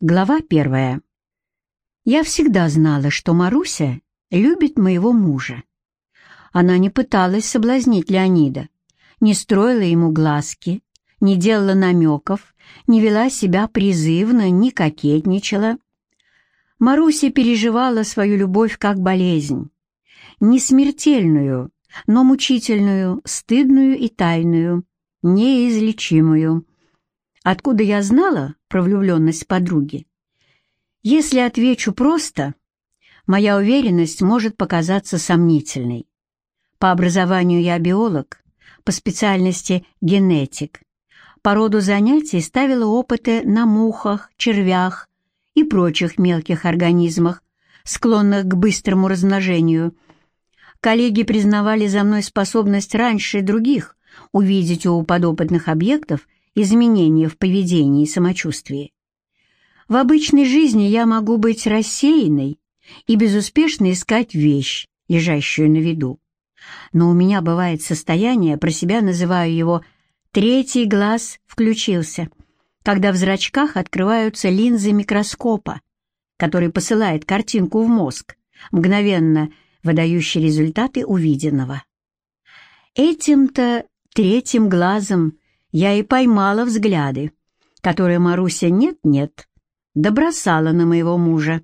Глава первая. Я всегда знала, что Маруся любит моего мужа. Она не пыталась соблазнить Леонида, не строила ему глазки, не делала намеков, не вела себя призывно, не кокетничала. Маруся переживала свою любовь как болезнь, не смертельную, но мучительную, стыдную и тайную, неизлечимую. Откуда я знала про влюбленность подруги? Если отвечу просто, моя уверенность может показаться сомнительной. По образованию я биолог, по специальности генетик. По роду занятий ставила опыты на мухах, червях и прочих мелких организмах, склонных к быстрому размножению. Коллеги признавали за мной способность раньше других увидеть у подопытных объектов изменения в поведении и самочувствии. В обычной жизни я могу быть рассеянной и безуспешно искать вещь, лежащую на виду. Но у меня бывает состояние, про себя называю его «третий глаз включился», когда в зрачках открываются линзы микроскопа, который посылает картинку в мозг, мгновенно выдающий результаты увиденного. Этим-то третьим глазом я и поймала взгляды, которые Маруся нет-нет, добросала на моего мужа.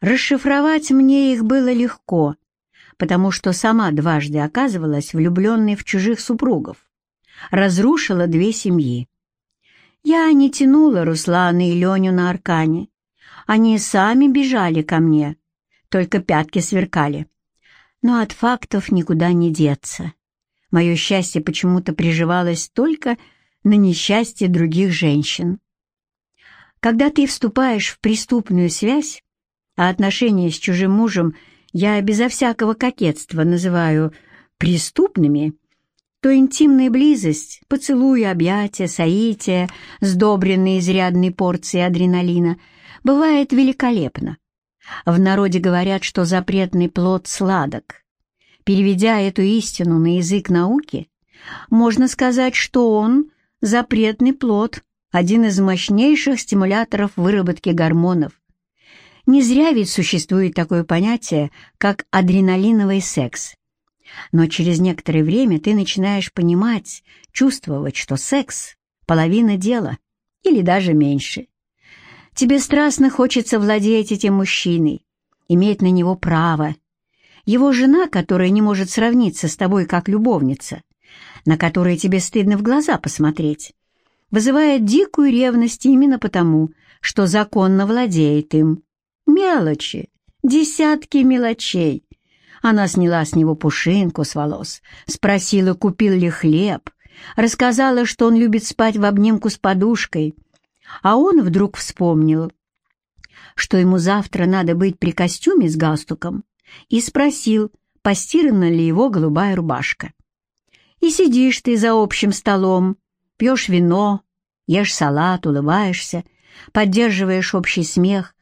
Расшифровать мне их было легко, потому что сама дважды оказывалась влюбленной в чужих супругов, разрушила две семьи. Я не тянула Руслана и Леню на аркане. Они сами бежали ко мне, только пятки сверкали. Но от фактов никуда не деться. Мое счастье почему-то приживалось только на несчастье других женщин. Когда ты вступаешь в преступную связь, а отношения с чужим мужем я безо всякого кокетства называю преступными, то интимная близость, поцелуи, объятия, соития, сдобренные изрядной порцией адреналина, бывает великолепно. В народе говорят, что запретный плод сладок. Переведя эту истину на язык науки, можно сказать, что он — запретный плод, один из мощнейших стимуляторов выработки гормонов. Не зря ведь существует такое понятие, как адреналиновый секс. Но через некоторое время ты начинаешь понимать, чувствовать, что секс — половина дела, или даже меньше. Тебе страстно хочется владеть этим мужчиной, иметь на него право, его жена, которая не может сравниться с тобой как любовница, на которой тебе стыдно в глаза посмотреть, вызывает дикую ревность именно потому, что законно владеет им. Мелочи, десятки мелочей. Она сняла с него пушинку с волос, спросила, купил ли хлеб, рассказала, что он любит спать в обнимку с подушкой, а он вдруг вспомнил, что ему завтра надо быть при костюме с галстуком, и спросил, постирана ли его голубая рубашка. И сидишь ты за общим столом, пьешь вино, ешь салат, улыбаешься, поддерживаешь общий смех,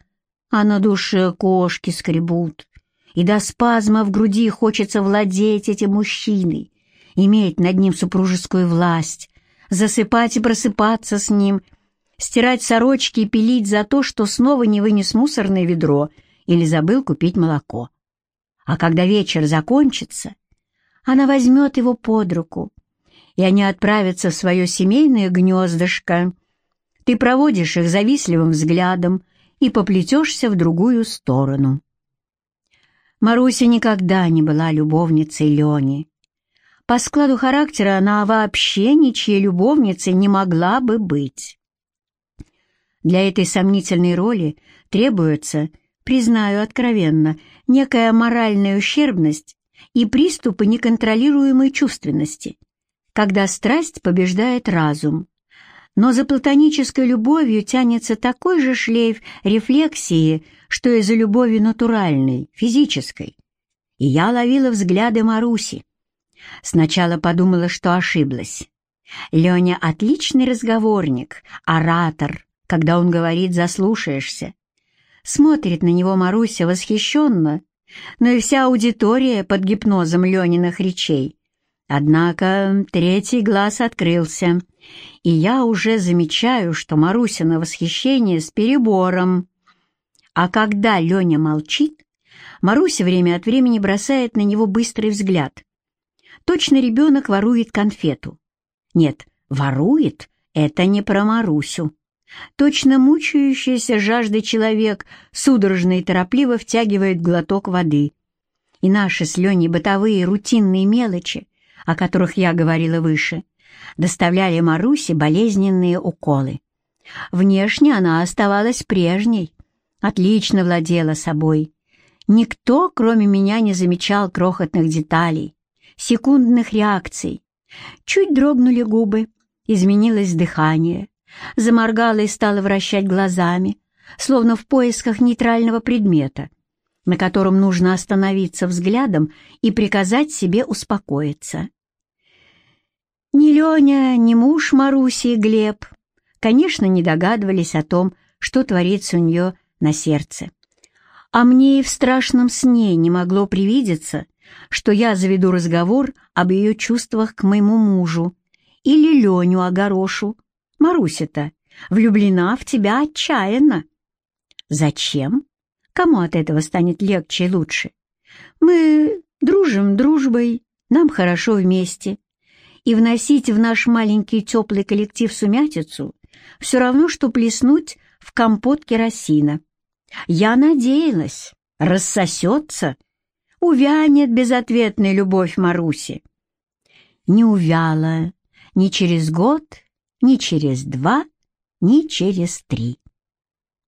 а на душе кошки скребут, и до спазма в груди хочется владеть этим мужчиной, иметь над ним супружескую власть, засыпать и просыпаться с ним, стирать сорочки и пилить за то, что снова не вынес мусорное ведро или забыл купить молоко. А когда вечер закончится, она возьмет его под руку, и они отправятся в свое семейное гнездышко. Ты проводишь их завистливым взглядом и поплетешься в другую сторону. Маруся никогда не была любовницей Лени. По складу характера она вообще ничьей любовницей не могла бы быть. Для этой сомнительной роли требуется, признаю откровенно, некая моральная ущербность и приступы неконтролируемой чувственности, когда страсть побеждает разум. Но за платонической любовью тянется такой же шлейф рефлексии, что и за любовью натуральной, физической. И я ловила взгляды Маруси. Сначала подумала, что ошиблась. Леня отличный разговорник, оратор, когда он говорит «заслушаешься». Смотрит на него Маруся восхищенно, но и вся аудитория под гипнозом Лениных речей. Однако третий глаз открылся, и я уже замечаю, что Марусина восхищение с перебором. А когда Леня молчит, Маруся время от времени бросает на него быстрый взгляд. Точно ребенок ворует конфету. Нет, ворует — это не про Марусю. Точно мучающийся жаждой человек судорожно и торопливо втягивает глоток воды. И наши с Леней бытовые рутинные мелочи, о которых я говорила выше, доставляли Марусе болезненные уколы. Внешне она оставалась прежней, отлично владела собой. Никто, кроме меня, не замечал крохотных деталей, секундных реакций. Чуть дрогнули губы, изменилось дыхание, заморгала и стала вращать глазами, словно в поисках нейтрального предмета, на котором нужно остановиться взглядом и приказать себе успокоиться. Ни Леня, ни муж Маруси и Глеб, конечно, не догадывались о том, что творится у нее на сердце. А мне и в страшном сне не могло привидеться, что я заведу разговор об ее чувствах к моему мужу или Леню огорошу. Маруся-то влюблена в тебя отчаянно. Зачем? Кому от этого станет легче и лучше? Мы дружим дружбой, нам хорошо вместе и вносить в наш маленький теплый коллектив сумятицу все равно, что плеснуть в компот керосина. Я надеялась, рассосется, увянет безответная любовь Маруси. Не увяла ни через год, ни через два, ни через три.